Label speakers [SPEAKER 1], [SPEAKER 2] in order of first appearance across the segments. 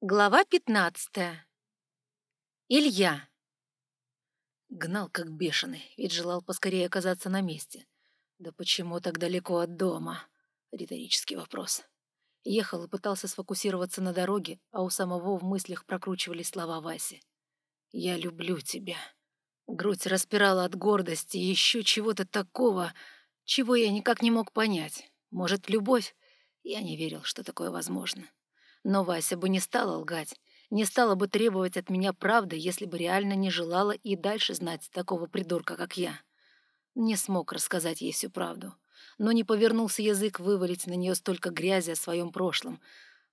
[SPEAKER 1] Глава пятнадцатая. Илья. Гнал как бешеный, ведь желал поскорее оказаться на месте. Да почему так далеко от дома? Риторический вопрос. Ехал и пытался сфокусироваться на дороге, а у самого в мыслях прокручивались слова Васи. «Я люблю тебя». Грудь распирала от гордости и еще чего-то такого, чего я никак не мог понять. Может, любовь? Я не верил, что такое возможно. Но Вася бы не стала лгать, не стала бы требовать от меня правды, если бы реально не желала и дальше знать такого придурка, как я. Не смог рассказать ей всю правду. Но не повернулся язык вывалить на нее столько грязи о своем прошлом.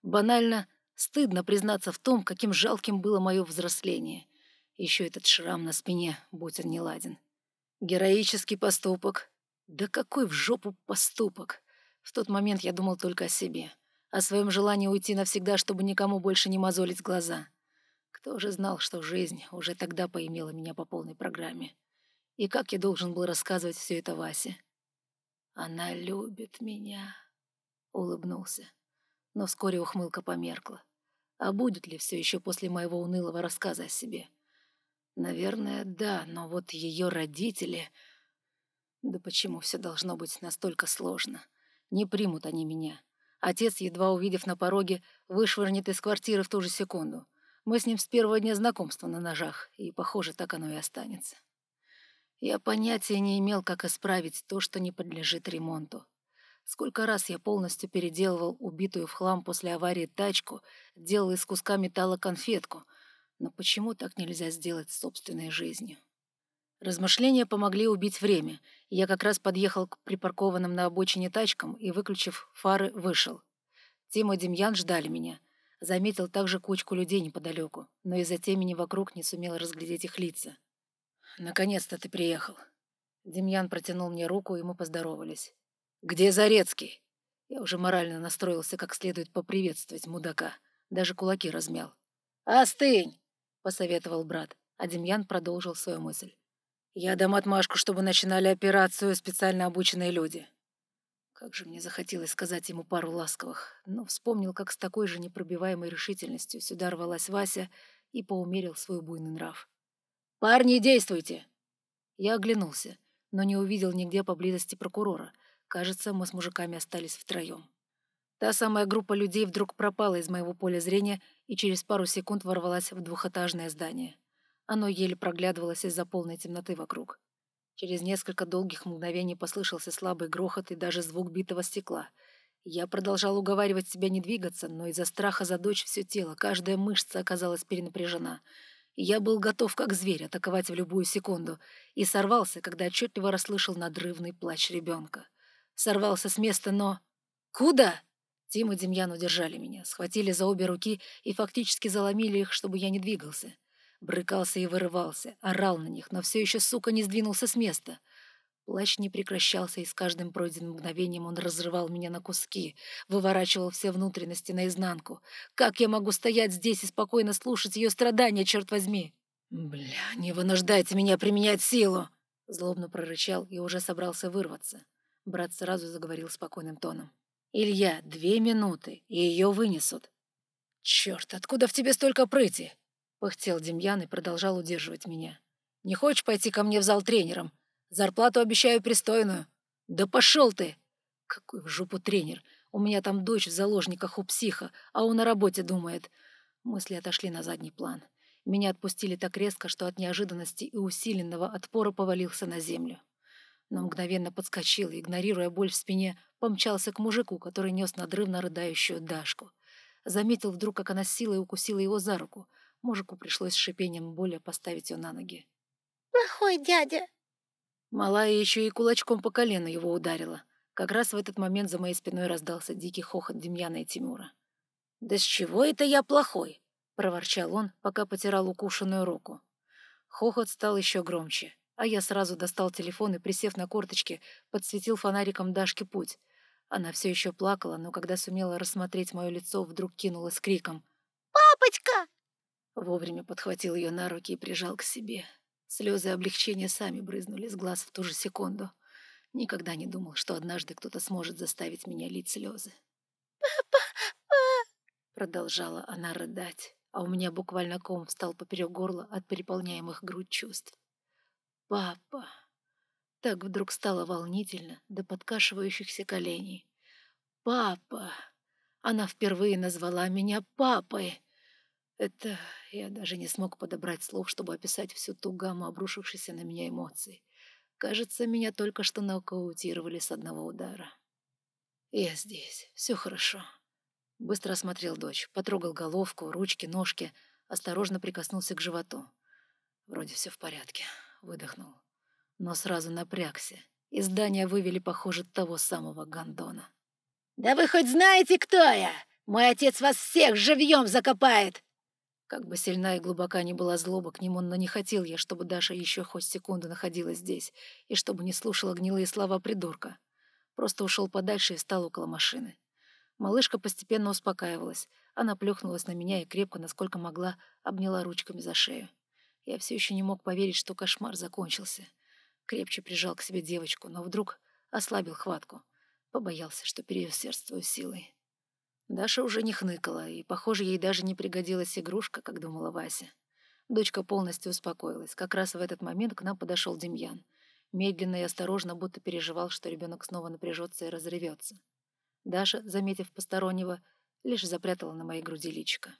[SPEAKER 1] Банально стыдно признаться в том, каким жалким было мое взросление. Еще этот шрам на спине, будь он неладен. Героический поступок. Да какой в жопу поступок? В тот момент я думал только о себе о своем желании уйти навсегда, чтобы никому больше не мозолить глаза. Кто же знал, что жизнь уже тогда поимела меня по полной программе? И как я должен был рассказывать все это Васе? «Она любит меня», — улыбнулся. Но вскоре ухмылка померкла. А будет ли все еще после моего унылого рассказа о себе? Наверное, да, но вот ее родители... Да почему все должно быть настолько сложно? Не примут они меня. Отец, едва увидев на пороге, вышвырнет из квартиры в ту же секунду. Мы с ним с первого дня знакомства на ножах, и, похоже, так оно и останется. Я понятия не имел, как исправить то, что не подлежит ремонту. Сколько раз я полностью переделывал убитую в хлам после аварии тачку, делал из куска металла конфетку, но почему так нельзя сделать с собственной жизнью? Размышления помогли убить время. Я как раз подъехал к припаркованным на обочине тачкам и, выключив фары, вышел. Тима и Демьян ждали меня. Заметил также кучку людей неподалеку, но из-за темени вокруг не сумел разглядеть их лица. «Наконец-то ты приехал». Демьян протянул мне руку, и мы поздоровались. «Где Зарецкий?» Я уже морально настроился как следует поприветствовать мудака. Даже кулаки размял. «Остынь!» — посоветовал брат, а Демьян продолжил свою мысль. Я дам отмашку, чтобы начинали операцию специально обученные люди. Как же мне захотелось сказать ему пару ласковых, но вспомнил, как с такой же непробиваемой решительностью сюда рвалась Вася и поумерил свой буйный нрав. «Парни, действуйте!» Я оглянулся, но не увидел нигде поблизости прокурора. Кажется, мы с мужиками остались втроем. Та самая группа людей вдруг пропала из моего поля зрения и через пару секунд ворвалась в двухэтажное здание. Оно еле проглядывалось из-за полной темноты вокруг. Через несколько долгих мгновений послышался слабый грохот и даже звук битого стекла. Я продолжал уговаривать себя не двигаться, но из-за страха за дочь все тело, каждая мышца оказалась перенапряжена. Я был готов, как зверь, атаковать в любую секунду, и сорвался, когда отчетливо расслышал надрывный плач ребенка. Сорвался с места, но... «Куда?» Тим и Демьян удержали меня, схватили за обе руки и фактически заломили их, чтобы я не двигался. Брыкался и вырывался, орал на них, но все еще, сука, не сдвинулся с места. Плащ не прекращался, и с каждым пройденным мгновением он разрывал меня на куски, выворачивал все внутренности наизнанку. Как я могу стоять здесь и спокойно слушать ее страдания, черт возьми? «Бля, не вынуждайте меня применять силу!» Злобно прорычал и уже собрался вырваться. Брат сразу заговорил спокойным тоном. «Илья, две минуты, и ее вынесут». «Черт, откуда в тебе столько прыти? Пыхтел Демьян и продолжал удерживать меня. «Не хочешь пойти ко мне в зал тренером? Зарплату обещаю пристойную». «Да пошел ты!» «Какой в жопу тренер? У меня там дочь в заложниках у психа, а он о работе думает». Мысли отошли на задний план. Меня отпустили так резко, что от неожиданности и усиленного отпора повалился на землю. Но мгновенно подскочил и, игнорируя боль в спине, помчался к мужику, который нес надрывно рыдающую Дашку. Заметил вдруг, как она силой укусила его за руку — Мужику пришлось с шипением боли поставить ее на ноги.
[SPEAKER 2] «Плохой дядя!»
[SPEAKER 1] Малая еще и кулачком по колену его ударила. Как раз в этот момент за моей спиной раздался дикий хохот Демьяна и Тимура. «Да с чего это я плохой?» — проворчал он, пока потирал укушенную руку. Хохот стал еще громче, а я сразу достал телефон и, присев на корточки, подсветил фонариком Дашке путь. Она все еще плакала, но когда сумела рассмотреть мое лицо, вдруг кинулась с криком.
[SPEAKER 2] «Папочка!»
[SPEAKER 1] Вовремя подхватил ее на руки и прижал к себе. Слезы облегчения сами брызнули с глаз в ту же секунду. Никогда не думал, что однажды кто-то сможет заставить меня лить слезы.
[SPEAKER 2] «Папа!
[SPEAKER 1] Продолжала она рыдать, а у меня буквально ком встал поперек горла от переполняемых грудь чувств. «Папа!» Так вдруг стало волнительно до подкашивающихся коленей. «Папа!» Она впервые назвала меня папой. Это я даже не смог подобрать слов, чтобы описать всю ту гамму обрушившейся на меня эмоций. Кажется, меня только что нокаутировали с одного удара. Я здесь, все хорошо. Быстро осмотрел дочь, потрогал головку, ручки, ножки, осторожно прикоснулся к животу. Вроде все в порядке, выдохнул. Но сразу напрягся. Из здания вывели, похоже, того самого гондона.
[SPEAKER 2] «Да вы хоть знаете, кто я? Мой отец вас всех живьем закопает!»
[SPEAKER 1] Как бы сильна и глубока ни была злоба к нему, но не хотел я, чтобы Даша еще хоть секунду находилась здесь, и чтобы не слушала гнилые слова придурка. Просто ушел подальше и встал около машины. Малышка постепенно успокаивалась. Она плюхнулась на меня и крепко, насколько могла, обняла ручками за шею. Я все еще не мог поверить, что кошмар закончился. Крепче прижал к себе девочку, но вдруг ослабил хватку. Побоялся, что переусердствую силой. Даша уже не хныкала, и, похоже, ей даже не пригодилась игрушка, как думала Вася. Дочка полностью успокоилась. Как раз в этот момент к нам подошел Демьян. Медленно и осторожно, будто переживал, что ребенок снова напряжется и разревется. Даша, заметив постороннего, лишь запрятала на моей груди личико.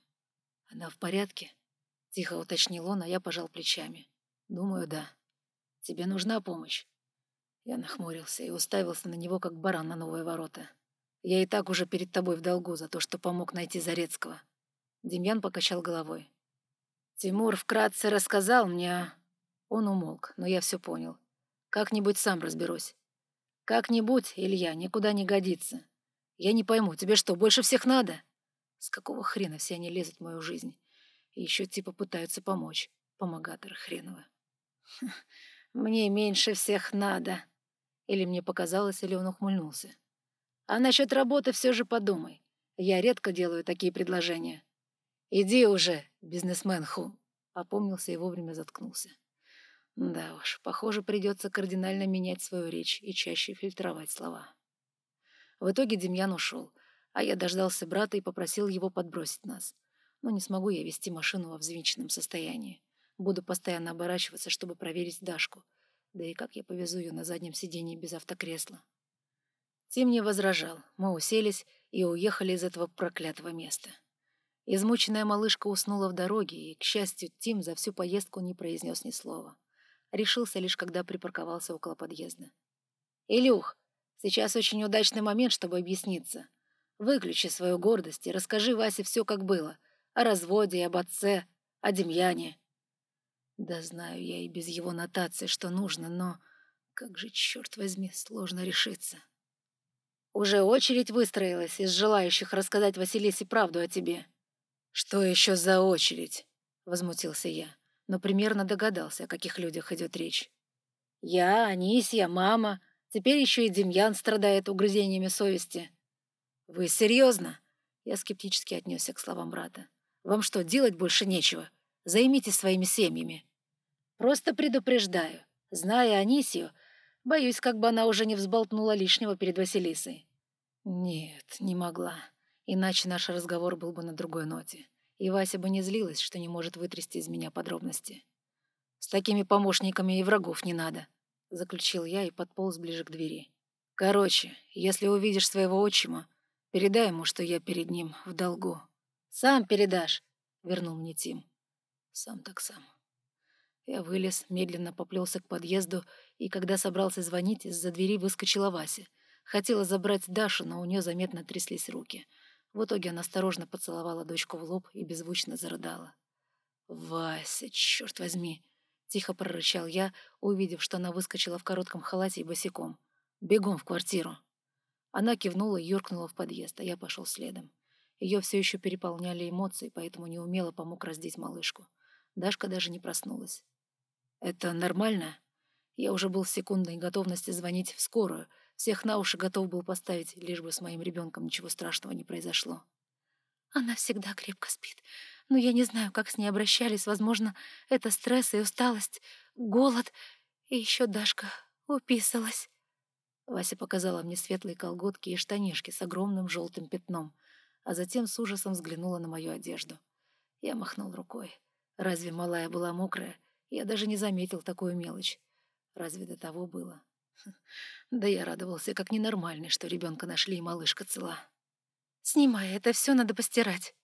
[SPEAKER 1] «Она в порядке?» — тихо уточнил он, а я пожал плечами. «Думаю, да. Тебе нужна помощь?» Я нахмурился и уставился на него, как баран на новые ворота. «Я и так уже перед тобой в долгу за то, что помог найти Зарецкого». Демьян покачал головой. «Тимур вкратце рассказал мне...» Он умолк, но я все понял. «Как-нибудь сам разберусь». «Как-нибудь, Илья, никуда не годится. Я не пойму, тебе что, больше всех надо?» С какого хрена все они лезут в мою жизнь? И еще типа пытаются помочь. Помогаторы хреновы. «Мне меньше всех надо», или мне показалось, или он ухмыльнулся. А насчет работы все же подумай. Я редко делаю такие предложения. Иди уже, бизнесмен Ху. Опомнился и вовремя заткнулся. Да уж, похоже, придется кардинально менять свою речь и чаще фильтровать слова. В итоге Демьян ушел, а я дождался брата и попросил его подбросить нас. Но не смогу я вести машину во взвинченном состоянии. Буду постоянно оборачиваться, чтобы проверить Дашку — да и как я повезу ее на заднем сиденье без автокресла? Тим не возражал. Мы уселись и уехали из этого проклятого места. Измученная малышка уснула в дороге, и, к счастью, Тим за всю поездку не произнес ни слова. Решился лишь, когда припарковался около подъезда. «Илюх, сейчас очень удачный момент, чтобы объясниться. Выключи свою гордость и расскажи Васе все, как было. О разводе об отце, о Демьяне. Да знаю я и без его нотации, что нужно, но как же, черт возьми, сложно решиться. Уже очередь выстроилась из желающих рассказать Василисе правду о тебе. Что еще за очередь? Возмутился я, но примерно догадался, о каких людях идет речь. Я, Анисья, мама, теперь еще и Демьян страдает угрызениями совести. Вы серьезно? Я скептически отнесся к словам брата. Вам что, делать больше нечего? Займитесь своими семьями. Просто предупреждаю. Зная Анисию, боюсь, как бы она уже не взболтнула лишнего перед Василисой. Нет, не могла. Иначе наш разговор был бы на другой ноте. И Вася бы не злилась, что не может вытрясти из меня подробности. «С такими помощниками и врагов не надо», — заключил я и подполз ближе к двери. «Короче, если увидишь своего отчима, передай ему, что я перед ним в долгу». «Сам передашь», — вернул мне Тим. Сам так сам. Я вылез, медленно поплелся к подъезду, и когда собрался звонить, из-за двери выскочила Вася. Хотела забрать Дашу, но у нее заметно тряслись руки. В итоге она осторожно поцеловала дочку в лоб и беззвучно зарыдала. «Вася, черт возьми!» — тихо прорычал я, увидев, что она выскочила в коротком халате и босиком. «Бегом в квартиру!» Она кивнула и юркнула в подъезд, а я пошел следом. Ее все еще переполняли эмоции, поэтому неумело помог раздеть малышку. Дашка даже не проснулась. «Это нормально?» Я уже был в секундной готовности звонить в скорую. Всех на уши готов был поставить, лишь бы с моим ребенком ничего страшного не произошло.
[SPEAKER 2] «Она всегда крепко спит. Но я не знаю, как с ней обращались. Возможно, это стресс и усталость, голод. И еще Дашка уписалась».
[SPEAKER 1] Вася показала мне светлые колготки и штанишки с огромным желтым пятном. а затем с ужасом взглянула на мою одежду. Я махнул рукой. Разве малая была мокрая? Я даже не заметил такую мелочь. Разве до того было? Да я радовался, как ненормальный, что ребенка нашли и малышка цела.
[SPEAKER 2] «Снимай, это все надо постирать».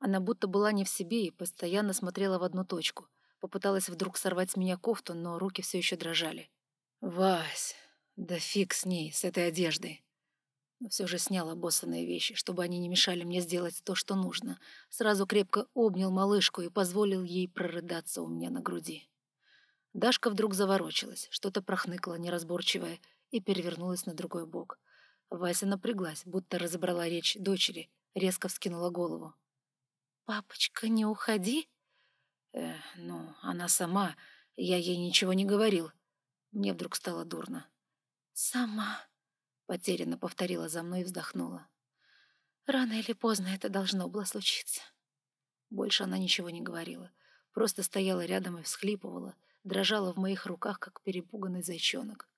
[SPEAKER 1] Она будто была не в себе и постоянно смотрела в одну точку. Попыталась вдруг сорвать с меня кофту, но руки все еще дрожали. «Вась, да фиг с ней, с этой одеждой!» Но все же снял обоссанные вещи, чтобы они не мешали мне сделать то, что нужно. Сразу крепко обнял малышку и позволил ей прорыдаться у меня на груди. Дашка вдруг заворочилась, что-то прохныкала неразборчивое и перевернулась на другой бок. Вася напряглась, будто разобрала речь дочери, резко вскинула голову.
[SPEAKER 2] «Папочка, не уходи!»
[SPEAKER 1] «Э, ну, она сама, я ей ничего не говорил». Мне вдруг стало дурно.
[SPEAKER 2] «Сама», —
[SPEAKER 1] потерянно повторила за мной и вздохнула.
[SPEAKER 2] «Рано или поздно это должно было случиться».
[SPEAKER 1] Больше она ничего не говорила, просто стояла рядом и всхлипывала, дрожала в моих руках, как перепуганный зайчонок.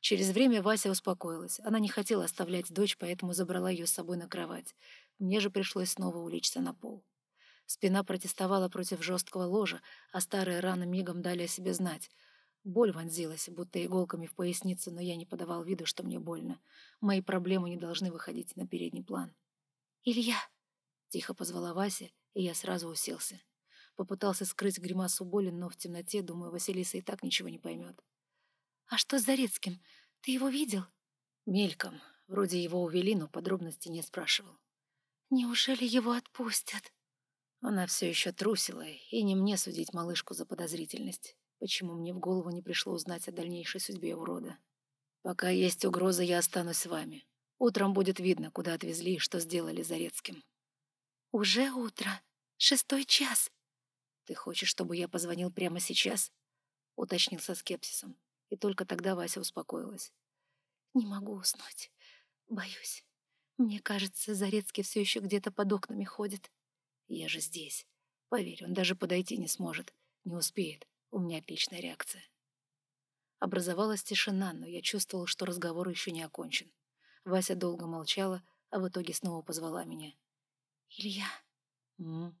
[SPEAKER 1] Через время Вася успокоилась. Она не хотела оставлять дочь, поэтому забрала ее с собой на кровать. Мне же пришлось снова улечься на пол. Спина протестовала против жесткого ложа, а старые раны мигом дали о себе знать. Боль вонзилась, будто иголками в поясницу, но я не подавал виду, что мне больно. Мои проблемы не должны выходить на передний план.
[SPEAKER 2] «Илья!»
[SPEAKER 1] — тихо позвала Вася, и я сразу уселся. Попытался скрыть гримасу боли, но в темноте, думаю, Василиса и так ничего не поймет.
[SPEAKER 2] «А что с Зарецким? Ты его видел?»
[SPEAKER 1] Мельком. Вроде его увели, но подробностей не спрашивал.
[SPEAKER 2] «Неужели его отпустят?»
[SPEAKER 1] Она все еще трусила, и не мне судить малышку за подозрительность. Почему мне в голову не пришло узнать о дальнейшей судьбе урода? Пока есть угроза, я останусь с вами. Утром будет видно, куда отвезли и что сделали Зарецким.
[SPEAKER 2] Уже утро. Шестой час.
[SPEAKER 1] Ты хочешь, чтобы я позвонил прямо сейчас? Уточнил со скепсисом. И только тогда Вася успокоилась.
[SPEAKER 2] Не могу уснуть. Боюсь. Мне кажется, Зарецкий все еще где-то под окнами ходит.
[SPEAKER 1] Я же здесь. Поверь, он даже подойти не сможет. Не успеет. У меня отличная реакция. Образовалась тишина, но я чувствовал, что разговор еще не окончен. Вася долго молчала, а в итоге снова позвала меня.
[SPEAKER 2] «Илья,
[SPEAKER 1] М?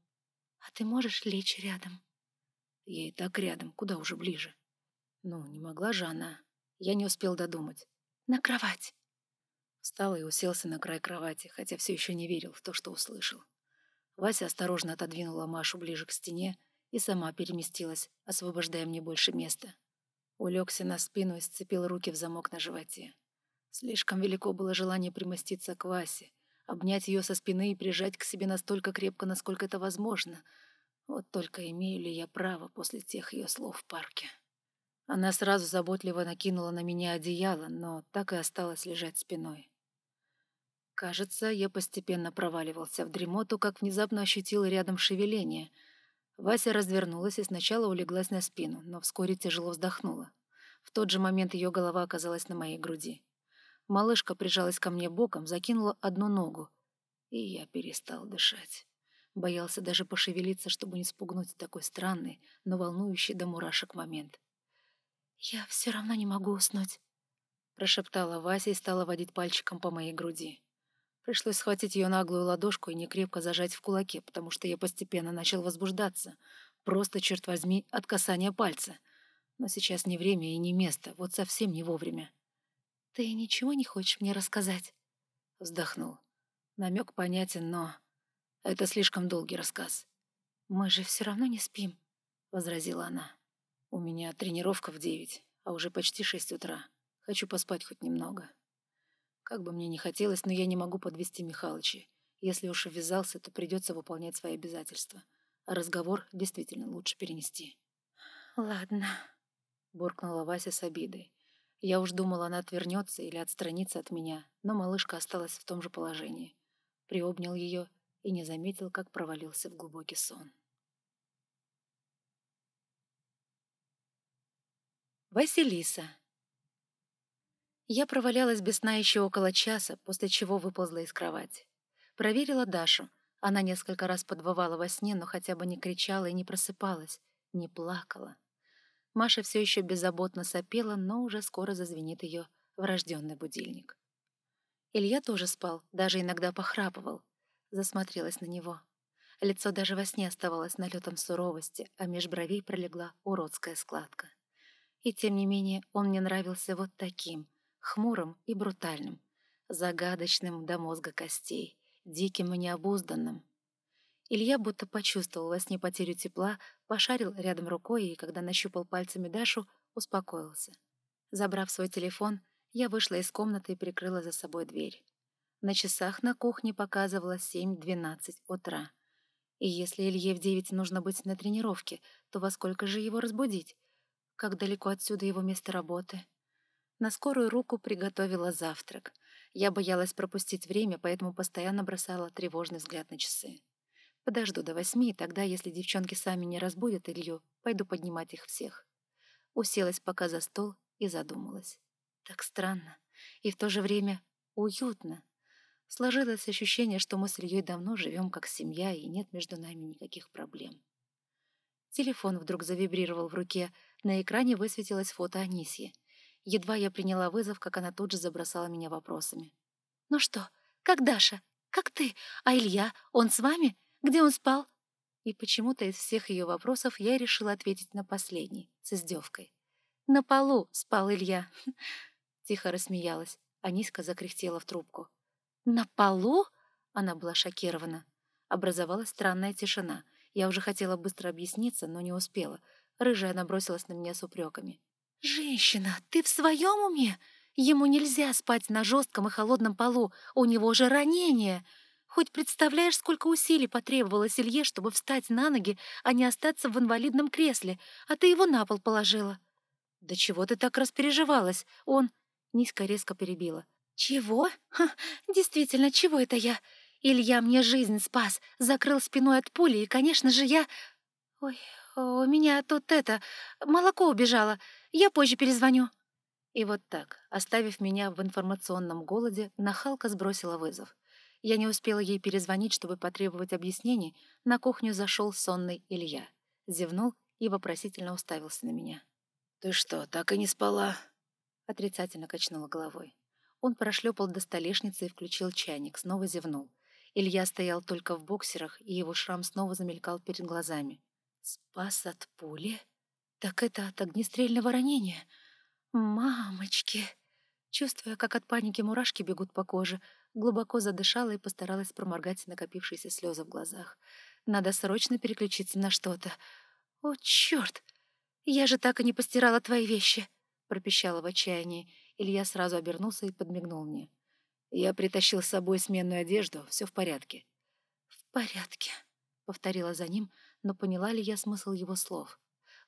[SPEAKER 2] А ты можешь лечь рядом?»
[SPEAKER 1] Я и так рядом, куда уже ближе. Ну, не могла же она. Я не успел додумать.
[SPEAKER 2] «На кровать!»
[SPEAKER 1] Встал и уселся на край кровати, хотя все еще не верил в то, что услышал. Вася осторожно отодвинула Машу ближе к стене и сама переместилась, освобождая мне больше места. Улегся на спину и сцепил руки в замок на животе. Слишком велико было желание примоститься к Васе, обнять ее со спины и прижать к себе настолько крепко, насколько это возможно. Вот только имею ли я право после тех ее слов в парке? Она сразу заботливо накинула на меня одеяло, но так и осталась лежать спиной. Кажется, я постепенно проваливался в дремоту, как внезапно ощутил рядом шевеление. Вася развернулась и сначала улеглась на спину, но вскоре тяжело вздохнула. В тот же момент ее голова оказалась на моей груди. Малышка прижалась ко мне боком, закинула одну ногу, и я перестал дышать. Боялся даже пошевелиться, чтобы не спугнуть такой странный, но волнующий до мурашек момент.
[SPEAKER 2] «Я все равно не могу уснуть», —
[SPEAKER 1] прошептала Вася и стала водить пальчиком по моей груди. Пришлось схватить ее наглую ладошку и некрепко зажать в кулаке, потому что я постепенно начал возбуждаться. Просто, черт возьми, от касания пальца. Но сейчас не время и не место, вот совсем не вовремя.
[SPEAKER 2] «Ты ничего не хочешь мне рассказать?»
[SPEAKER 1] Вздохнул. Намек понятен, но... Это слишком долгий рассказ.
[SPEAKER 2] «Мы же все равно не спим», —
[SPEAKER 1] возразила она. «У меня тренировка в девять, а уже почти шесть утра. Хочу поспать хоть немного». Как бы мне ни хотелось, но я не могу подвести Михалыча. Если уж ввязался, то придется выполнять свои обязательства. А разговор действительно лучше перенести.
[SPEAKER 2] «Ладно», —
[SPEAKER 1] буркнула Вася с обидой. Я уж думала, она отвернется или отстранится от меня, но малышка осталась в том же положении. Приобнял ее и не заметил, как провалился в глубокий сон. Василиса я провалялась без сна еще около часа, после чего выползла из кровати. Проверила Дашу. Она несколько раз подвывала во сне, но хотя бы не кричала и не просыпалась, не плакала. Маша все еще беззаботно сопела, но уже скоро зазвенит ее врожденный будильник.
[SPEAKER 2] Илья тоже спал, даже иногда похрапывал. Засмотрелась на него. Лицо даже во сне оставалось налетом суровости, а меж бровей пролегла уродская складка. И тем не менее он мне нравился вот таким, хмурым и брутальным, загадочным до мозга костей, диким и необузданным. Илья будто почувствовал во сне потерю тепла, пошарил рядом рукой и, когда нащупал пальцами Дашу, успокоился. Забрав свой телефон, я вышла из комнаты и прикрыла за собой дверь. На часах на кухне показывало 7.12 утра. И если Илье в девять нужно быть на тренировке, то во сколько же его разбудить? Как далеко отсюда его место работы? На скорую руку приготовила завтрак. Я боялась пропустить время, поэтому постоянно бросала тревожный взгляд на часы. Подожду до восьми, и тогда, если девчонки сами не разбудят Илью, пойду поднимать их всех. Уселась пока за стол и задумалась. Так странно и в то же время уютно. Сложилось ощущение, что мы с Ильей давно живем как семья, и нет между нами никаких проблем. Телефон вдруг завибрировал в руке, на экране высветилось фото Анисьи. Едва я приняла вызов, как она тут же забросала меня вопросами. «Ну что, как Даша? Как ты? А Илья? Он с вами? Где он спал?» И почему-то из всех ее вопросов я решила ответить на последний, с издевкой. «На полу спал Илья». Тихо рассмеялась, а Ниська закряхтела в трубку. «На полу?» Она была шокирована. Образовалась странная тишина. Я уже хотела быстро объясниться, но не успела. Рыжая набросилась на меня с упреками. «Женщина, ты в своем уме? Ему нельзя спать на жестком и холодном полу, у него же ранение. Хоть представляешь, сколько усилий потребовалось Илье, чтобы встать на ноги, а не остаться в инвалидном кресле, а ты его на пол положила». «Да чего ты так распереживалась? Он...» Низко резко перебила. «Чего? Ха, действительно, чего это я? Илья мне жизнь спас, закрыл спиной от пули, и, конечно же, я... Ой, у меня тут это... Молоко убежало. Я позже перезвоню». И вот так, оставив меня в информационном голоде, нахалка сбросила вызов. Я не успела ей перезвонить, чтобы потребовать объяснений. На кухню зашел сонный Илья. Зевнул и вопросительно уставился на меня.
[SPEAKER 1] «Ты что, так и не спала?»
[SPEAKER 2] Отрицательно качнула головой. Он прошлепал до столешницы и включил чайник, снова зевнул. Илья стоял только в боксерах, и его шрам снова замелькал перед глазами. «Спас от пули? Так это от огнестрельного ранения? Мамочки!» Чувствуя, как от паники мурашки бегут по коже, глубоко задышала и постаралась проморгать накопившиеся слезы в глазах. «Надо срочно переключиться на что-то. О, черт! Я же так и не постирала твои вещи!» — пропищала в отчаянии Илья сразу обернулся и подмигнул мне. «Я притащил с собой сменную одежду, все в порядке». «В порядке», — повторила за ним, но поняла ли я смысл его слов?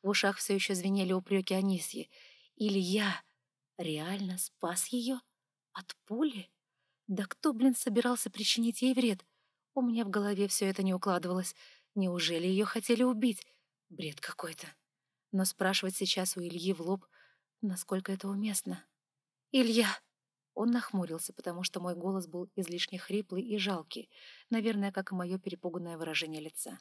[SPEAKER 2] В ушах все еще звенели упреки Анисьи. «Илья реально спас ее? От пули? Да кто, блин, собирался причинить ей вред? У меня в голове все это не укладывалось. Неужели ее хотели убить? Бред какой-то. Но спрашивать сейчас у Ильи в лоб, насколько это уместно. «Илья!» Он нахмурился, потому что мой голос был излишне хриплый и жалкий, наверное, как и мое перепуганное выражение лица.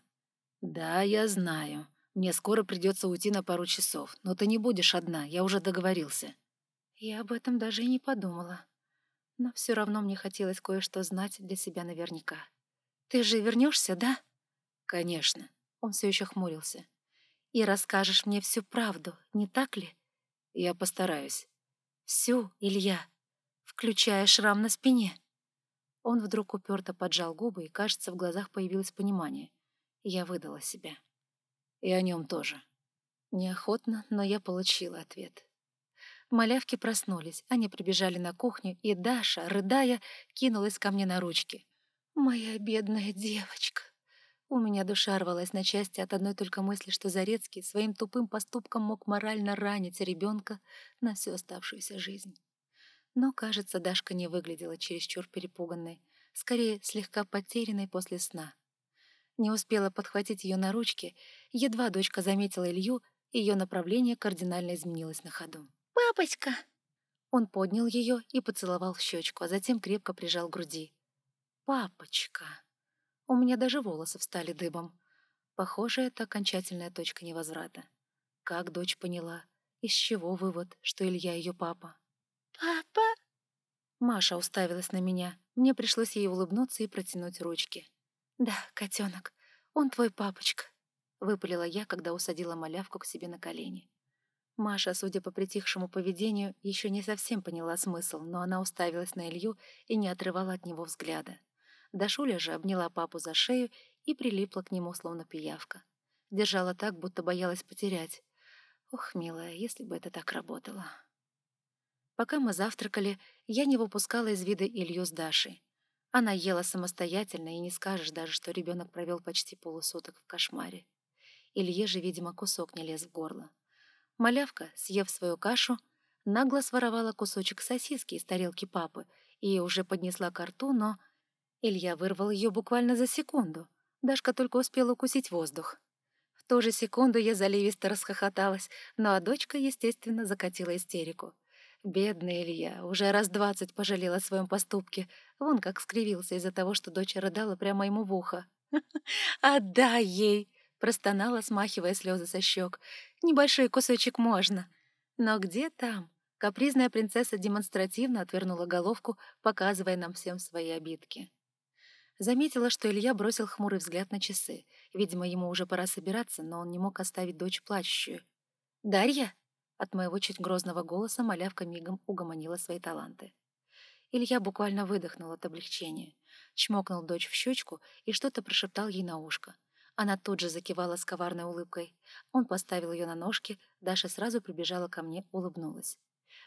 [SPEAKER 1] «Да, я знаю. Мне скоро придется уйти на пару часов, но ты не будешь одна, я уже договорился».
[SPEAKER 2] Я об этом даже и не подумала. Но все равно мне хотелось кое-что знать для себя наверняка. «Ты же вернешься, да?»
[SPEAKER 1] «Конечно».
[SPEAKER 2] Он все еще хмурился. «И расскажешь мне всю правду, не так ли?»
[SPEAKER 1] «Я постараюсь».
[SPEAKER 2] Всю, Илья, включая шрам на спине. Он вдруг уперто поджал губы, и, кажется, в глазах появилось понимание. Я выдала себя.
[SPEAKER 1] И о нем тоже.
[SPEAKER 2] Неохотно, но я получила ответ. Малявки проснулись, они прибежали на кухню, и Даша, рыдая, кинулась ко мне на ручки. «Моя бедная девочка!» У меня душа рвалась на части от одной только мысли, что Зарецкий своим тупым поступком мог морально ранить ребенка на всю оставшуюся жизнь. Но, кажется, Дашка не выглядела чересчур перепуганной, скорее слегка потерянной после сна. Не успела подхватить ее на ручки, едва дочка заметила Илью, ее направление кардинально изменилось на ходу. «Папочка!» Он поднял ее и поцеловал в щечку, а затем крепко прижал к груди. «Папочка!» У меня даже волосы встали дыбом. Похоже, это окончательная точка невозврата. Как дочь поняла? Из чего вывод, что Илья ее папа? «Папа?» Маша уставилась на меня. Мне пришлось ей улыбнуться и протянуть ручки. «Да, котенок, он твой папочка», — выпалила я, когда усадила малявку к себе на колени. Маша, судя по притихшему поведению, еще не совсем поняла смысл, но она уставилась на Илью и не отрывала от него взгляда. Дашуля же обняла папу за шею и прилипла к нему, словно пиявка. Держала так, будто боялась потерять. Ох, милая, если бы это так работало. Пока мы завтракали, я не выпускала из вида Илью с Дашей. Она ела самостоятельно, и не скажешь даже, что ребенок провел почти полусуток в кошмаре. Илье же, видимо, кусок не лез в горло. Малявка, съев свою кашу, нагло своровала кусочек сосиски из тарелки папы и уже поднесла к рту, но... Илья вырвал ее буквально за секунду. Дашка только успела укусить воздух. В ту же секунду я заливисто расхохоталась, ну а дочка, естественно, закатила истерику. Бедный Илья уже раз двадцать пожалел о своем поступке. Вон как скривился из-за того, что дочь рыдала прямо ему в ухо. «Отдай ей!» — простонала, смахивая слезы со щек. «Небольшой кусочек можно». Но где там? Капризная принцесса демонстративно отвернула головку, показывая нам всем свои обидки. Заметила, что Илья бросил хмурый взгляд на часы. Видимо, ему уже пора собираться, но он не мог оставить дочь плачущую. «Дарья?» От моего чуть грозного голоса малявка мигом угомонила свои таланты. Илья буквально выдохнул от облегчения, чмокнул дочь в щечку и что-то прошептал ей на ушко. Она тут же закивала с коварной улыбкой. Он поставил ее на ножки, Даша сразу прибежала ко мне, улыбнулась.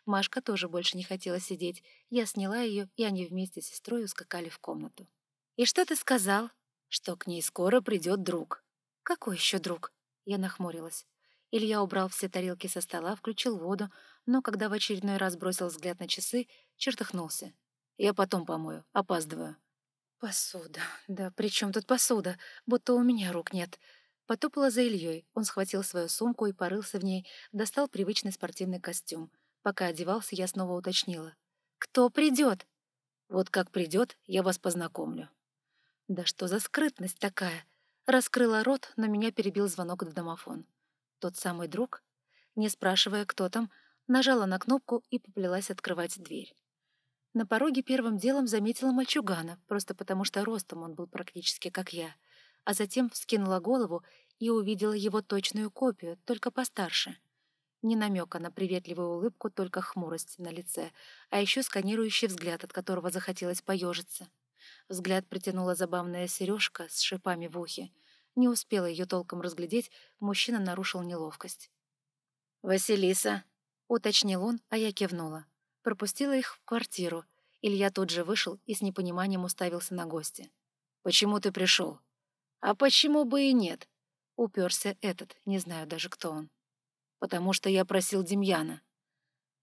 [SPEAKER 2] Машка тоже больше не хотела сидеть. Я сняла ее, и они вместе с сестрой ускакали в комнату. «И что ты сказал?» «Что к ней скоро придет друг». «Какой еще друг?» Я нахмурилась. Илья убрал все тарелки со стола, включил воду, но когда в очередной раз бросил взгляд на часы, чертыхнулся. «Я потом помою, опаздываю». «Посуда. Да при чем тут посуда? Будто у меня рук нет». Потопала за Ильей. Он схватил свою сумку и порылся в ней, достал привычный спортивный костюм. Пока одевался, я снова уточнила. «Кто придет?» «Вот как придет, я вас познакомлю». «Да что за скрытность такая?» Раскрыла рот, но меня перебил звонок в домофон. Тот самый друг? Не спрашивая, кто там, нажала на кнопку и поплелась открывать дверь. На пороге первым делом заметила мальчугана, просто потому что ростом он был практически как я, а затем вскинула голову и увидела его точную копию, только постарше. Ни намека на приветливую улыбку, только хмурость на лице, а еще сканирующий взгляд, от которого захотелось поежиться. Взгляд притянула забавная сережка с шипами в ухе — не успела ее толком разглядеть, мужчина нарушил неловкость. «Василиса», — уточнил он, а я кивнула. Пропустила их в квартиру. Илья тут же вышел и с непониманием уставился на гостя. «Почему ты пришел?» «А почему бы и нет?» — уперся этот, не знаю даже, кто он. «Потому что я просил Демьяна.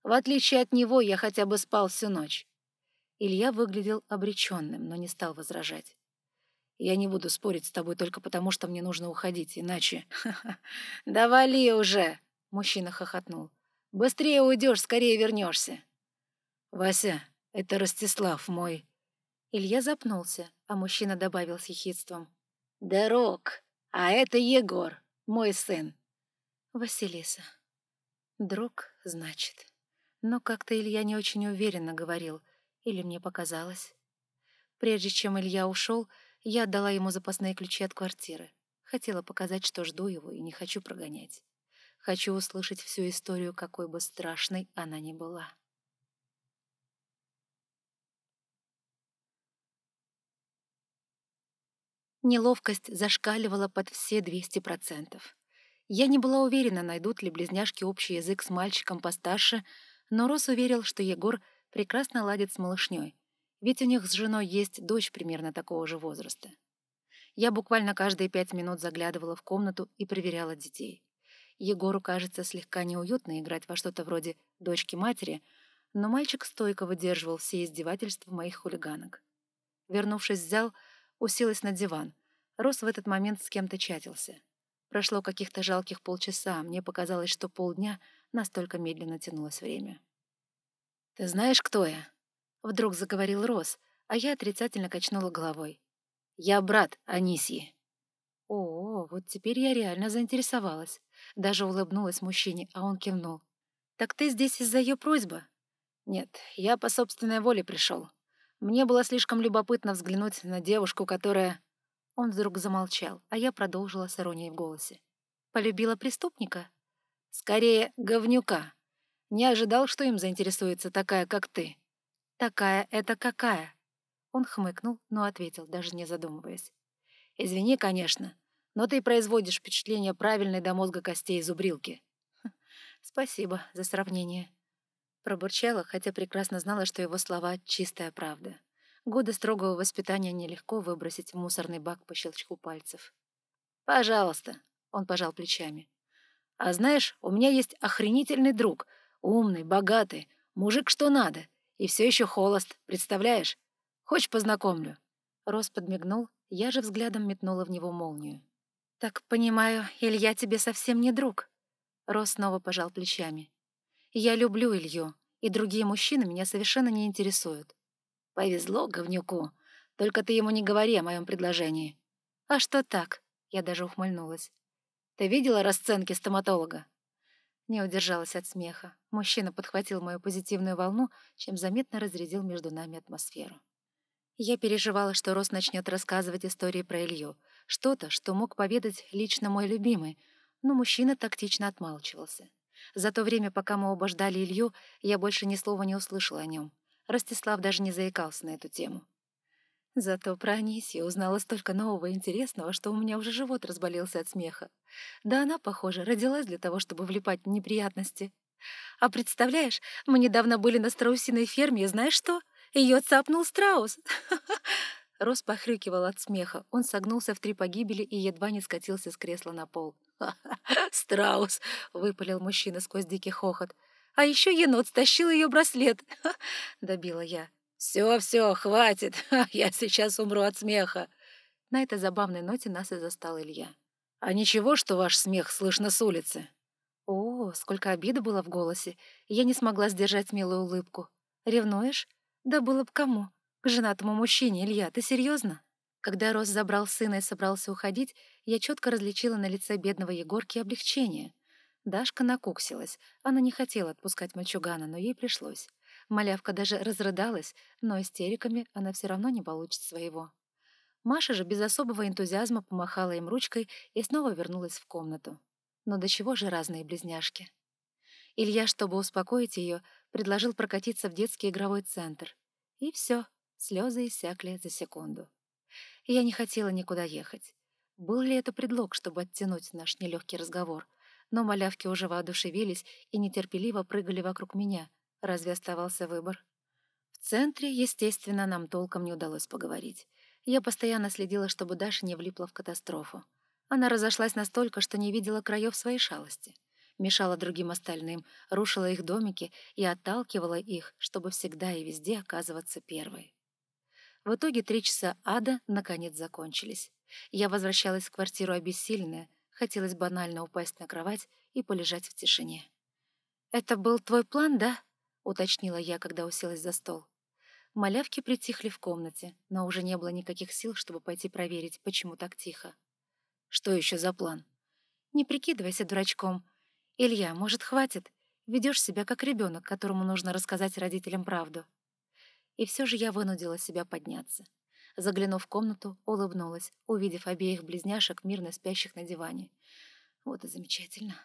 [SPEAKER 2] В отличие от него, я хотя бы спал всю ночь». Илья выглядел обреченным, но не стал возражать. Я не буду спорить с тобой только потому, что мне нужно уходить, иначе... Да вали уже!» — мужчина хохотнул. «Быстрее уйдешь, скорее вернешься. «Вася, это Ростислав мой». Илья запнулся, а мужчина добавил с ехидством. «Дорог, а это Егор, мой сын». «Василиса». «Друг, значит». Но как-то Илья не очень уверенно говорил, или мне показалось. Прежде чем Илья ушел, я отдала ему запасные ключи от квартиры. Хотела показать, что жду его и не хочу прогонять. Хочу услышать всю историю, какой бы страшной она ни была. Неловкость зашкаливала под все 200%. Я не была уверена, найдут ли близняшки общий язык с мальчиком постарше, но Рос уверил, что Егор прекрасно ладит с малышней, ведь у них с женой есть дочь примерно такого же возраста. Я буквально каждые пять минут заглядывала в комнату и проверяла детей. Егору кажется слегка неуютно играть во что-то вроде дочки-матери, но мальчик стойко выдерживал все издевательства моих хулиганок. Вернувшись в зал, уселась на диван. Рос в этот момент с кем-то чатился. Прошло каких-то жалких полчаса, мне показалось, что полдня настолько медленно тянулось время. «Ты знаешь, кто я?» Вдруг заговорил Рос, а я отрицательно качнула головой. «Я брат Анисьи». О, вот теперь я реально заинтересовалась. Даже улыбнулась мужчине, а он кивнул. «Так ты здесь из-за ее просьбы?»
[SPEAKER 1] «Нет, я по собственной воле пришел. Мне было слишком любопытно взглянуть на девушку, которая...» Он вдруг замолчал, а я продолжила с иронией в голосе. «Полюбила преступника?» «Скорее, говнюка. Не ожидал, что им заинтересуется такая, как ты». «Такая — это какая?» Он хмыкнул, но ответил, даже не задумываясь. «Извини, конечно, но ты производишь впечатление правильной до мозга костей зубрилки». «Спасибо за сравнение». Пробурчала, хотя прекрасно знала, что его слова — чистая правда. Годы строгого воспитания нелегко выбросить в мусорный бак по щелчку пальцев. «Пожалуйста», — он пожал плечами. «А знаешь, у меня есть охренительный друг, умный, богатый, мужик что надо, и все еще холост, представляешь? Хочешь, познакомлю?» Рос подмигнул, я же взглядом метнула в него молнию. «Так, понимаю, Илья тебе совсем не друг?» Рос снова пожал плечами. «Я люблю Илью, и другие мужчины меня совершенно не интересуют. «Повезло говнюку. Только ты ему не говори о моем предложении». «А что так?» Я даже ухмыльнулась. «Ты видела расценки стоматолога?» Не удержалась от смеха. Мужчина подхватил мою позитивную волну, чем заметно разрядил между нами атмосферу. Я переживала, что Рос начнет рассказывать истории про Илью. Что-то, что мог поведать лично мой любимый, но мужчина тактично отмалчивался. За то время, пока мы оба ждали Илью, я больше ни слова не услышала о нем. Ростислав даже не заикался на эту тему. Зато про Анисию узнала столько нового и интересного, что у меня уже живот разболелся от смеха. Да она, похоже, родилась для того, чтобы влипать в неприятности. А представляешь, мы недавно были на страусиной ферме, и знаешь что? Ее цапнул страус. Рос похрюкивал от смеха. Он согнулся в три погибели и едва не скатился с кресла на пол. «Страус!» — выпалил мужчина сквозь дикий хохот. А еще енот стащил ее браслет. Добила я. Все, все, хватит. Я сейчас умру от смеха. На этой забавной ноте нас и застал Илья. А ничего, что ваш смех слышно с улицы? О, сколько обиды было в голосе. Я не смогла сдержать милую улыбку. Ревнуешь? Да было б кому. К женатому мужчине, Илья, ты серьезно? Когда Рос забрал сына и собрался уходить, я четко различила на лице бедного Егорки облегчение. Дашка накуксилась. Она не хотела отпускать мальчугана, но ей пришлось. Малявка даже разрыдалась, но истериками она все равно не получит своего. Маша же без особого энтузиазма помахала им ручкой и снова вернулась в комнату. Но до чего же разные близняшки? Илья, чтобы успокоить ее, предложил прокатиться в детский игровой центр. И все, слезы иссякли за секунду. Я не хотела никуда ехать. Был ли это предлог, чтобы оттянуть наш нелегкий разговор — но малявки уже воодушевились и нетерпеливо прыгали вокруг меня. Разве оставался выбор? В центре, естественно, нам толком не удалось поговорить. Я постоянно следила, чтобы Даша не влипла в катастрофу. Она разошлась настолько, что не видела краев своей шалости. Мешала другим остальным, рушила их домики и отталкивала их, чтобы всегда и везде оказываться первой. В итоге три часа ада наконец закончились. Я возвращалась в квартиру обессиленная, Хотелось банально упасть на кровать и полежать в тишине. «Это был твой план, да?» — уточнила я, когда уселась за стол. Малявки притихли в комнате, но уже не было никаких сил, чтобы пойти проверить, почему так тихо. «Что еще за план?» «Не прикидывайся дурачком. Илья, может, хватит? Ведешь себя как ребенок, которому нужно рассказать родителям правду». И все же я вынудила себя подняться. Заглянув в комнату, улыбнулась, увидев обеих близняшек, мирно спящих на диване. Вот и замечательно.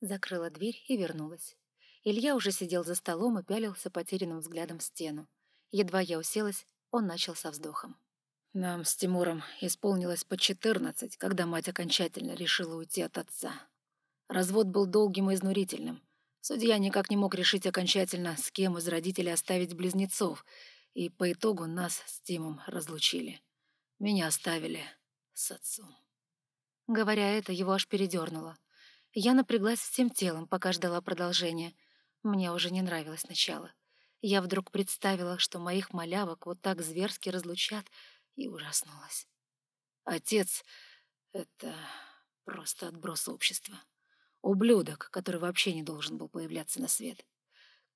[SPEAKER 1] Закрыла дверь и вернулась. Илья уже сидел за столом и пялился потерянным взглядом в стену. Едва я уселась, он начал со вздохом. Нам с Тимуром исполнилось по четырнадцать, когда мать окончательно решила уйти от отца. Развод был долгим и изнурительным. Судья никак не мог решить окончательно, с кем из родителей оставить близнецов, и по итогу нас с Тимом разлучили. Меня оставили с отцом. Говоря это, его аж передернуло. Я напряглась всем телом, пока ждала продолжения. Мне уже не нравилось начало. Я вдруг представила, что моих малявок вот так зверски разлучат, и ужаснулась. Отец — это просто отброс общества. Ублюдок, который вообще не должен был появляться на свет.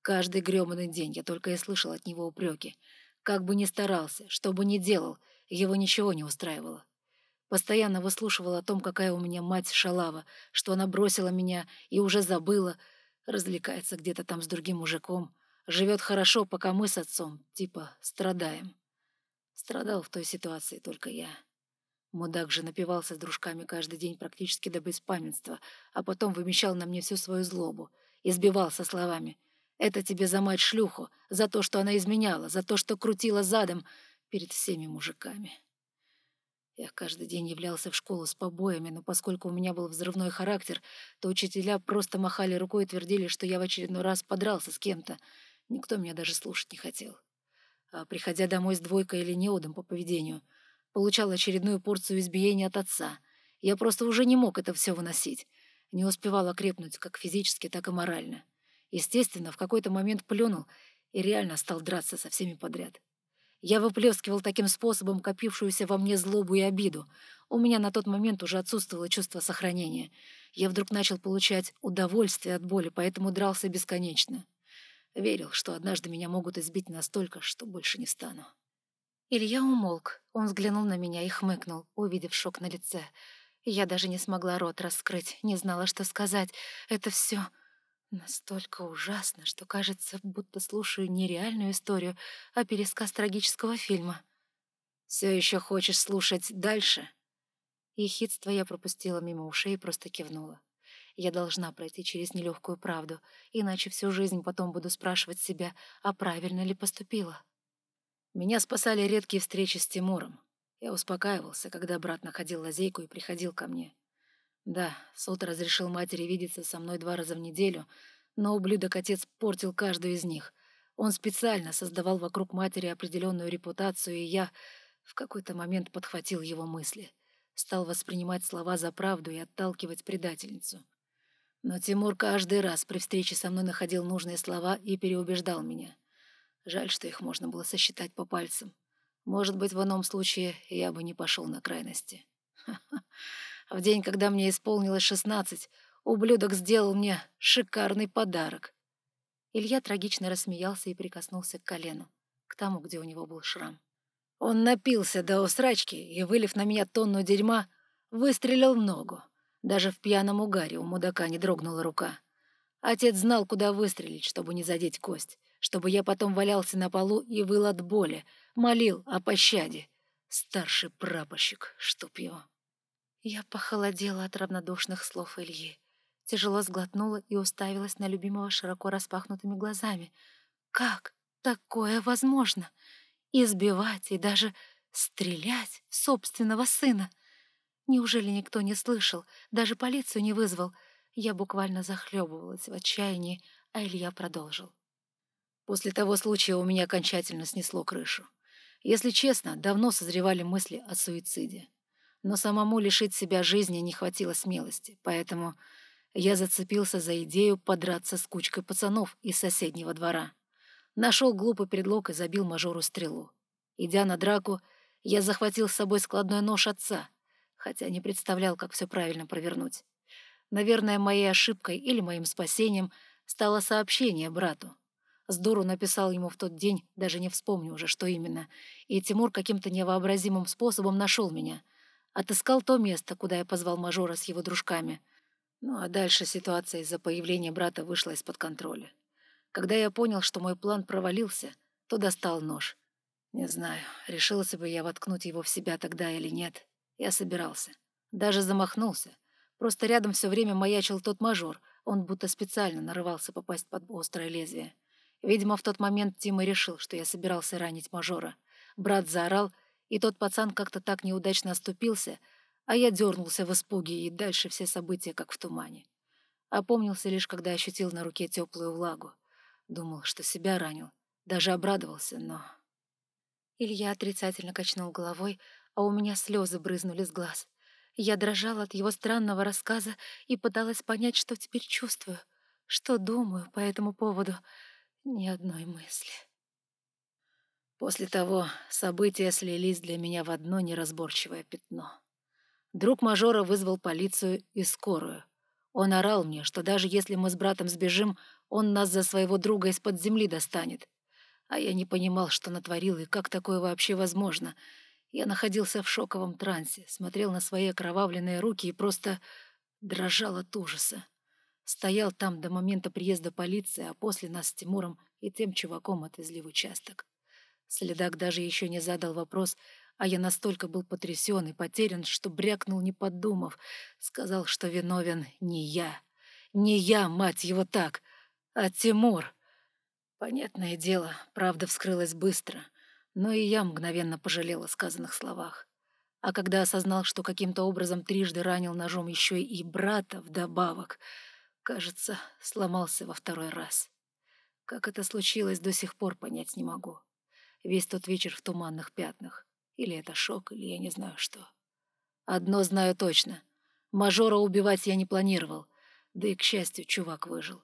[SPEAKER 1] Каждый грёбаный день я только и слышал от него упреки. Как бы ни старался, что бы ни делал, его ничего не устраивало. Постоянно выслушивал о том, какая у меня мать шалава, что она бросила меня и уже забыла, развлекается где-то там с другим мужиком, Живет хорошо, пока мы с отцом, типа, страдаем. Страдал в той ситуации только я. Мудак же напивался с дружками каждый день практически до беспамятства, а потом вымещал на мне всю свою злобу. Избивался словами. «Это тебе за мать-шлюху, за то, что она изменяла, за то, что крутила задом перед всеми мужиками». Я каждый день являлся в школу с побоями, но поскольку у меня был взрывной характер, то учителя просто махали рукой и твердили, что я в очередной раз подрался с кем-то. Никто меня даже слушать не хотел. А приходя домой с двойкой или неудом по поведению, получал очередную порцию избиения от отца. Я просто уже не мог это все выносить. Не успевал окрепнуть как физически, так и морально. Естественно, в какой-то момент плюнул и реально стал драться со всеми подряд. Я выплескивал таким способом копившуюся во мне злобу и обиду. У меня на тот момент уже отсутствовало чувство сохранения. Я вдруг начал получать удовольствие от боли, поэтому дрался бесконечно. Верил, что однажды меня могут избить настолько, что больше не встану.
[SPEAKER 2] Илья умолк. Он взглянул на меня и хмыкнул, увидев шок на лице. Я даже не смогла рот раскрыть, не знала, что сказать. Это все Настолько ужасно, что кажется, будто слушаю не реальную историю, а пересказ трагического фильма.
[SPEAKER 1] «Все еще хочешь слушать дальше?»
[SPEAKER 2] Ехидство я пропустила мимо ушей и просто кивнула. Я должна пройти через нелегкую правду, иначе всю жизнь потом буду спрашивать себя, а правильно ли поступила.
[SPEAKER 1] Меня спасали редкие встречи с Тимуром. Я успокаивался, когда брат находил лазейку и приходил ко мне. Да, суд разрешил матери видеться со мной два раза в неделю, но ублюдок-отец портил каждую из них. Он специально создавал вокруг матери определенную репутацию, и я в какой-то момент подхватил его мысли. Стал воспринимать слова за правду и отталкивать предательницу. Но Тимур каждый раз при встрече со мной находил нужные слова и переубеждал меня. Жаль, что их можно было сосчитать по пальцам. Может быть, в ином случае я бы не пошел на крайности. Ха-ха. В день, когда мне исполнилось шестнадцать, ублюдок сделал мне шикарный подарок.
[SPEAKER 2] Илья трагично рассмеялся и прикоснулся к колену, к тому, где у него был шрам.
[SPEAKER 1] Он напился до усрачки и, вылив на меня тонну дерьма, выстрелил в ногу. Даже в пьяном угаре у мудака не дрогнула рука. Отец знал, куда выстрелить, чтобы не задеть кость, чтобы я потом валялся на полу и выл от боли, молил о пощаде. Старший прапорщик, чтоб его.
[SPEAKER 2] Я похолодела от равнодушных слов Ильи. Тяжело сглотнула и уставилась на любимого широко распахнутыми глазами. Как такое возможно? Избивать и даже стрелять в собственного сына? Неужели никто не слышал, даже полицию не вызвал? Я буквально захлебывалась в отчаянии, а Илья продолжил.
[SPEAKER 1] После того случая у меня окончательно снесло крышу. Если честно, давно созревали мысли о суициде но самому лишить себя жизни не хватило смелости, поэтому я зацепился за идею подраться с кучкой пацанов из соседнего двора. Нашел глупый предлог и забил мажору стрелу. Идя на драку, я захватил с собой складной нож отца, хотя не представлял, как все правильно провернуть. Наверное, моей ошибкой или моим спасением стало сообщение брату. Здору написал ему в тот день, даже не вспомню уже, что именно, и Тимур каким-то невообразимым способом нашел меня — Отыскал то место, куда я позвал мажора с его дружками. Ну а дальше ситуация из-за появления брата вышла из-под контроля. Когда я понял, что мой план провалился, то достал нож. Не знаю, решился бы я воткнуть его в себя тогда или нет. Я собирался. Даже замахнулся. Просто рядом все время маячил тот мажор. Он будто специально нарывался попасть под острое лезвие. Видимо, в тот момент Тима решил, что я собирался ранить мажора. Брат заорал — и тот пацан как-то так неудачно оступился, а я дернулся в испуге, и дальше все события как в тумане. Опомнился лишь, когда ощутил на руке теплую влагу. Думал, что себя ранил. Даже обрадовался, но...
[SPEAKER 2] Илья отрицательно качнул головой, а у меня слезы брызнули с глаз. Я дрожала от его странного рассказа и пыталась понять, что теперь чувствую, что думаю по этому поводу. Ни одной мысли.
[SPEAKER 1] После того события слились для меня в одно неразборчивое пятно. Друг мажора вызвал полицию и скорую. Он орал мне, что даже если мы с братом сбежим, он нас за своего друга из-под земли достанет. А я не понимал, что натворил и как такое вообще возможно. Я находился в шоковом трансе, смотрел на свои окровавленные руки и просто дрожал от ужаса. Стоял там до момента приезда полиции, а после нас с Тимуром и тем чуваком отвезли в участок. Следак даже еще не задал вопрос, а я настолько был потрясен и потерян, что брякнул, не подумав. Сказал, что виновен не я. Не я, мать его, так, а Тимур. Понятное дело, правда вскрылась быстро, но и я мгновенно пожалел о сказанных словах. А когда осознал, что каким-то образом трижды ранил ножом еще и брата вдобавок, кажется, сломался во второй раз. Как это случилось, до сих пор понять не могу. Весь тот вечер в туманных пятнах. Или это шок, или я не знаю что. Одно знаю точно. Мажора убивать я не планировал. Да и, к счастью, чувак выжил.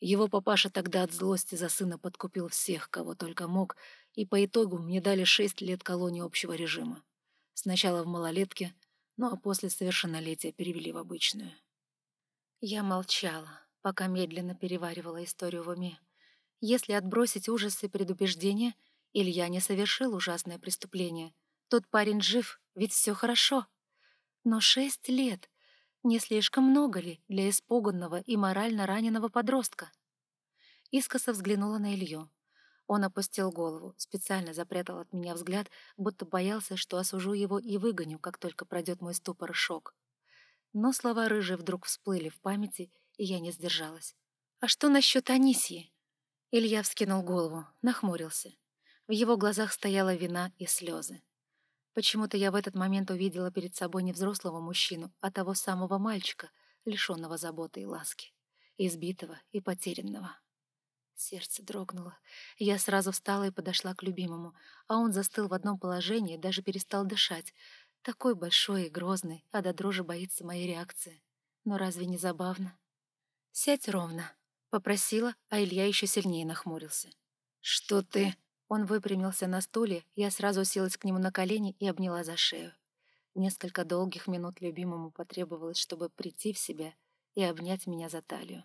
[SPEAKER 1] Его папаша тогда от злости за сына подкупил всех, кого только мог, и по итогу мне дали шесть лет колонии общего режима. Сначала в малолетке, ну а после совершеннолетия перевели в обычную.
[SPEAKER 2] Я молчала, пока медленно переваривала историю в уме. Если отбросить ужасы и предубеждения, Илья не совершил ужасное преступление. Тот парень жив, ведь все хорошо. Но шесть лет — не слишком много ли для испуганного и морально раненого подростка? Искоса взглянула на Илью. Он опустил голову, специально запрятал от меня взгляд, будто боялся, что осужу его и выгоню, как только пройдет мой ступор и шок. Но слова рыжие вдруг всплыли в памяти, и я не сдержалась. «А что насчет Анисии?» Илья вскинул голову, нахмурился. В его глазах стояла вина и слезы. Почему-то я в этот момент увидела перед собой не взрослого мужчину, а того самого мальчика, лишенного заботы и ласки, избитого и потерянного. Сердце дрогнуло. Я сразу встала и подошла к любимому, а он застыл в одном положении, даже перестал дышать. Такой большой и грозный, а до дрожи боится моей реакции. Но разве не забавно? «Сядь ровно», Попросила, а Илья еще сильнее нахмурился.
[SPEAKER 1] «Что ты?»
[SPEAKER 2] Он выпрямился на стуле, я сразу уселась к нему на колени и обняла за шею. Несколько долгих минут любимому потребовалось, чтобы прийти в себя и обнять меня за талию.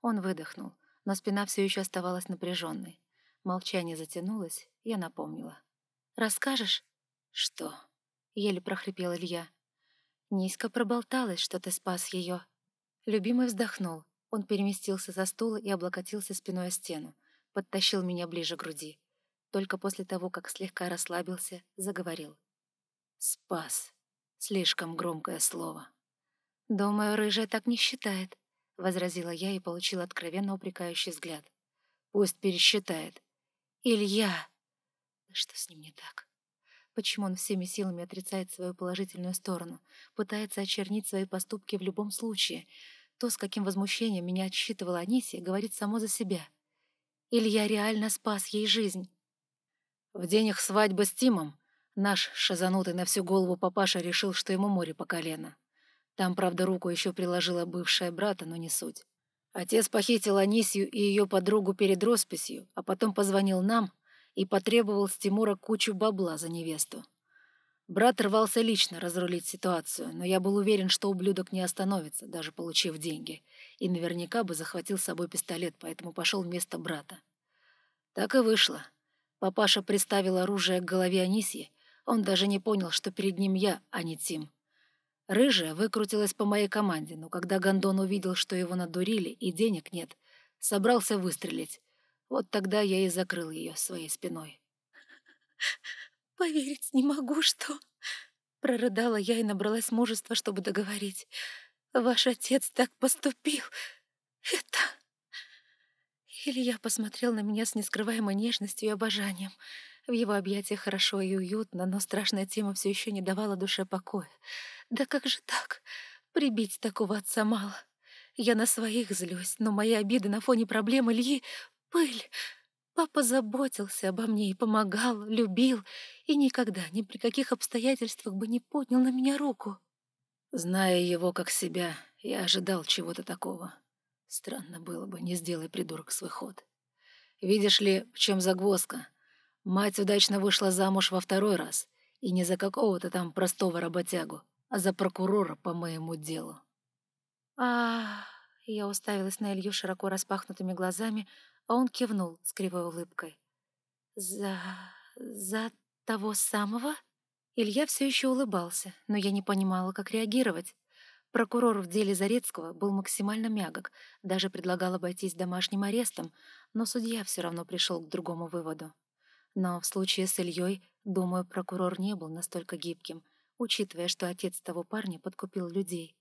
[SPEAKER 2] Он выдохнул, но спина все еще оставалась напряженной. Молчание затянулось, я напомнила. «Расскажешь?»
[SPEAKER 1] «Что?»
[SPEAKER 2] — еле прохрипел Илья. Низко проболталась, что ты спас ее. Любимый вздохнул, он переместился за стул и облокотился спиной о стену, подтащил меня ближе к груди. Только после того, как слегка расслабился, заговорил.
[SPEAKER 1] «Спас. Слишком громкое слово».
[SPEAKER 2] «Думаю, рыжая так не считает», — возразила я и получила откровенно упрекающий взгляд.
[SPEAKER 1] «Пусть пересчитает».
[SPEAKER 2] «Илья!» Да что с ним не так? Почему он всеми силами отрицает свою положительную сторону, пытается очернить свои поступки в любом случае — то, с каким возмущением меня отсчитывала Анисия, говорит само за себя. Илья реально спас ей жизнь.
[SPEAKER 1] В день их свадьбы с Тимом наш шазанутый на всю голову папаша решил, что ему море по колено. Там, правда, руку еще приложила бывшая брата, но не суть. Отец похитил Анисию и ее подругу перед росписью, а потом позвонил нам и потребовал с Тимура кучу бабла за невесту. Брат рвался лично разрулить ситуацию, но я был уверен, что ублюдок не остановится, даже получив деньги, и наверняка бы захватил с собой пистолет, поэтому пошел вместо брата. Так и вышло. Папаша приставил оружие к голове Анисьи, он даже не понял, что перед ним я, а не Тим. Рыжая выкрутилась по моей команде, но когда Гондон увидел, что его надурили и денег нет, собрался выстрелить. Вот тогда я и закрыл ее своей спиной.
[SPEAKER 2] «Поверить не могу, что...» Прорыдала я и набралась мужества, чтобы договорить. «Ваш отец так поступил. Это...» Илья посмотрел на меня с нескрываемой нежностью и обожанием. В его объятиях хорошо и уютно, но страшная тема все еще не давала душе покоя. «Да как же так? Прибить такого отца мало. Я на своих злюсь, но мои обиды на фоне проблем Ильи — пыль. Папа заботился обо мне и помогал, любил, и никогда, ни при каких обстоятельствах бы не поднял на меня руку.
[SPEAKER 1] Зная его как себя, я ожидал чего-то такого. Странно было бы, не сделай придурок свой ход. Видишь ли, в чем загвоздка? Мать удачно вышла замуж во второй раз, и не за какого-то там простого работягу, а за прокурора по моему делу.
[SPEAKER 2] а Я уставилась на Илью широко распахнутыми глазами, а он кивнул с кривой улыбкой. «За... за того самого?» Илья все еще улыбался, но я не понимала, как реагировать. Прокурор в деле Зарецкого был максимально мягок, даже предлагал обойтись домашним арестом, но судья все равно пришел к другому выводу. Но в случае с Ильей, думаю, прокурор не был настолько гибким, учитывая, что отец того парня подкупил людей.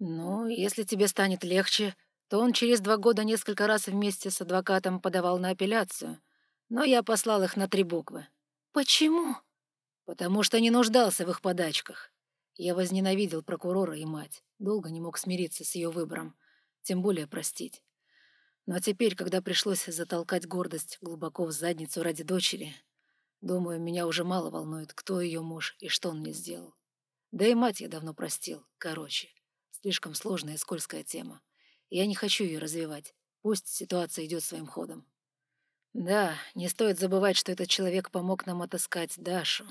[SPEAKER 1] «Ну, если тебе станет легче, то он через два года несколько раз вместе с адвокатом подавал на апелляцию, но я послал их на три буквы».
[SPEAKER 2] «Почему?»
[SPEAKER 1] «Потому что не нуждался в их подачках. Я возненавидел прокурора и мать, долго не мог смириться с ее выбором, тем более простить. Но теперь, когда пришлось затолкать гордость глубоко в задницу ради дочери, думаю, меня уже мало волнует, кто ее муж и что он мне сделал. Да и мать я давно простил. Короче, слишком сложная и скользкая тема. Я не хочу ее развивать. Пусть ситуация идет своим ходом. Да, не стоит забывать, что этот человек помог нам отыскать Дашу.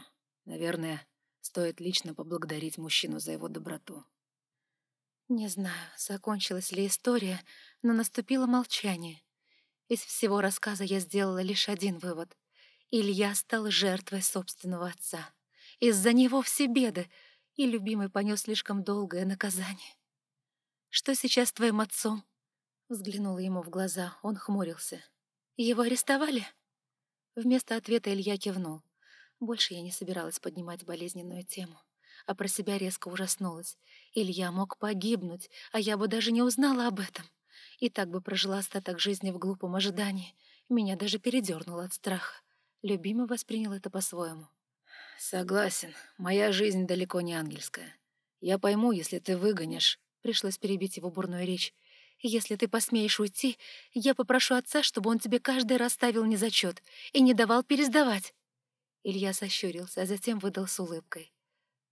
[SPEAKER 1] Наверное, Стоит лично поблагодарить мужчину за его доброту.
[SPEAKER 2] Не знаю, закончилась ли история, но наступило молчание. Из всего рассказа я сделала лишь один вывод. Илья стал жертвой собственного отца. Из-за него все беды, и любимый понес слишком долгое наказание. «Что сейчас с твоим отцом?» Взглянула ему в глаза, он хмурился. «Его арестовали?» Вместо ответа Илья кивнул. Больше я не собиралась поднимать болезненную тему, а про себя резко ужаснулась. Илья мог погибнуть, а я бы даже не узнала об этом. И так бы прожила остаток жизни в глупом ожидании. Меня даже передернуло от страха. Любимый воспринял это по-своему.
[SPEAKER 1] «Согласен, моя жизнь далеко не ангельская. Я пойму, если ты выгонишь...»
[SPEAKER 2] Пришлось перебить его бурную речь. «Если ты посмеешь уйти, я попрошу отца, чтобы он тебе каждый раз ставил незачет и не давал пересдавать». Илья сощурился, а затем выдал с улыбкой.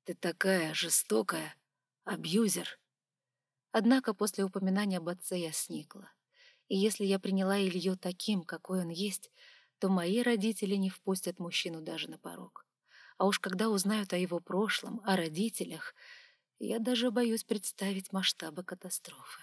[SPEAKER 1] «Ты такая жестокая, абьюзер!»
[SPEAKER 2] Однако после упоминания об отце я сникла. И если я приняла Илью таким, какой он есть, то мои родители не впустят мужчину даже на порог. А уж когда узнают о его прошлом, о родителях, я даже боюсь представить масштабы катастрофы.